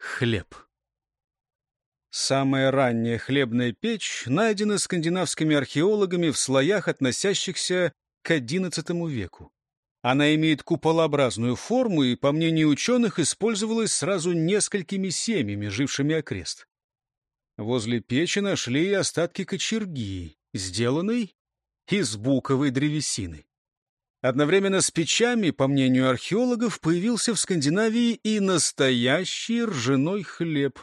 Хлеб. Самая ранняя хлебная печь найдена скандинавскими археологами в слоях, относящихся к XI веку. Она имеет куполообразную форму и, по мнению ученых, использовалась сразу несколькими семьями, жившими окрест. Возле печи нашли остатки кочерги, сделанной из буковой древесины. Одновременно с печами, по мнению археологов, появился в Скандинавии и настоящий ржаной хлеб.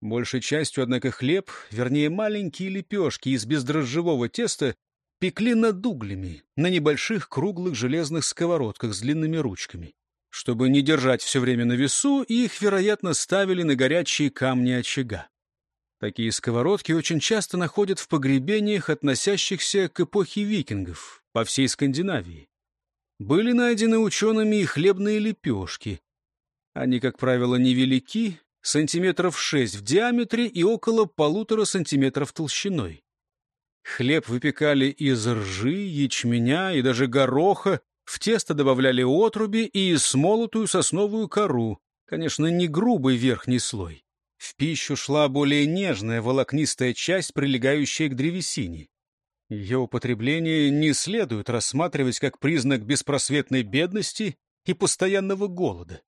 Большей частью, однако, хлеб, вернее, маленькие лепешки из бездрожжевого теста, пекли над углями на небольших круглых железных сковородках с длинными ручками. Чтобы не держать все время на весу, их, вероятно, ставили на горячие камни очага. Такие сковородки очень часто находят в погребениях, относящихся к эпохе викингов по всей Скандинавии. Были найдены учеными и хлебные лепешки. Они, как правило, невелики, сантиметров шесть в диаметре и около полутора сантиметров толщиной. Хлеб выпекали из ржи, ячменя и даже гороха, в тесто добавляли отруби и смолотую сосновую кору, конечно, не грубый верхний слой. В пищу шла более нежная волокнистая часть, прилегающая к древесине. Ее употребление не следует рассматривать как признак беспросветной бедности и постоянного голода.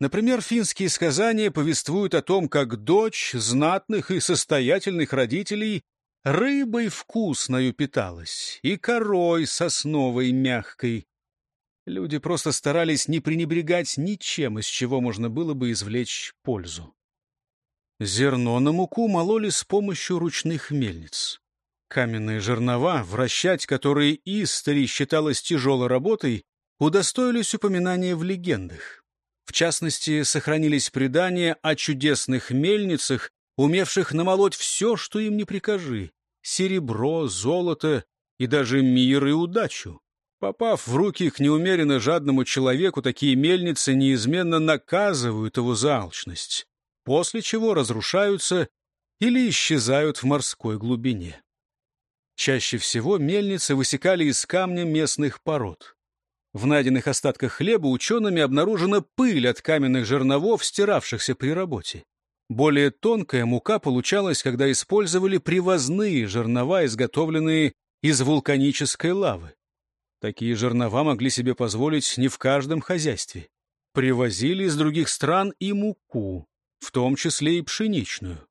Например, финские сказания повествуют о том, как дочь знатных и состоятельных родителей Рыбой вкусною питалась и корой сосновой мягкой. Люди просто старались не пренебрегать ничем, из чего можно было бы извлечь пользу. Зерно на муку мололи с помощью ручных мельниц. Каменные жернова, вращать которые истори считалось тяжелой работой, удостоились упоминания в легендах. В частности, сохранились предания о чудесных мельницах, умевших намолоть все, что им не прикажи — серебро, золото и даже мир и удачу. Попав в руки к неумеренно жадному человеку, такие мельницы неизменно наказывают его за алчность, после чего разрушаются или исчезают в морской глубине. Чаще всего мельницы высекали из камня местных пород. В найденных остатках хлеба учеными обнаружена пыль от каменных жерновов, стиравшихся при работе. Более тонкая мука получалась, когда использовали привозные жернова, изготовленные из вулканической лавы. Такие жернова могли себе позволить не в каждом хозяйстве. Привозили из других стран и муку, в том числе и пшеничную.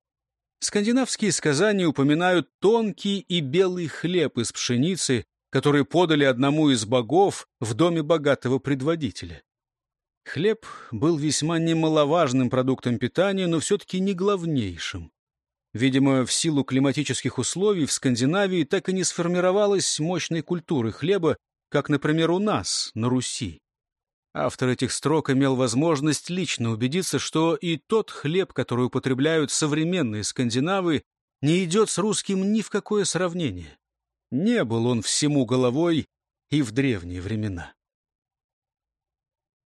Скандинавские сказания упоминают тонкий и белый хлеб из пшеницы, который подали одному из богов в доме богатого предводителя. Хлеб был весьма немаловажным продуктом питания, но все-таки не главнейшим. Видимо, в силу климатических условий в Скандинавии так и не сформировалась мощной культуры хлеба, как, например, у нас, на Руси. Автор этих строк имел возможность лично убедиться, что и тот хлеб, который употребляют современные скандинавы, не идет с русским ни в какое сравнение. Не был он всему головой и в древние времена.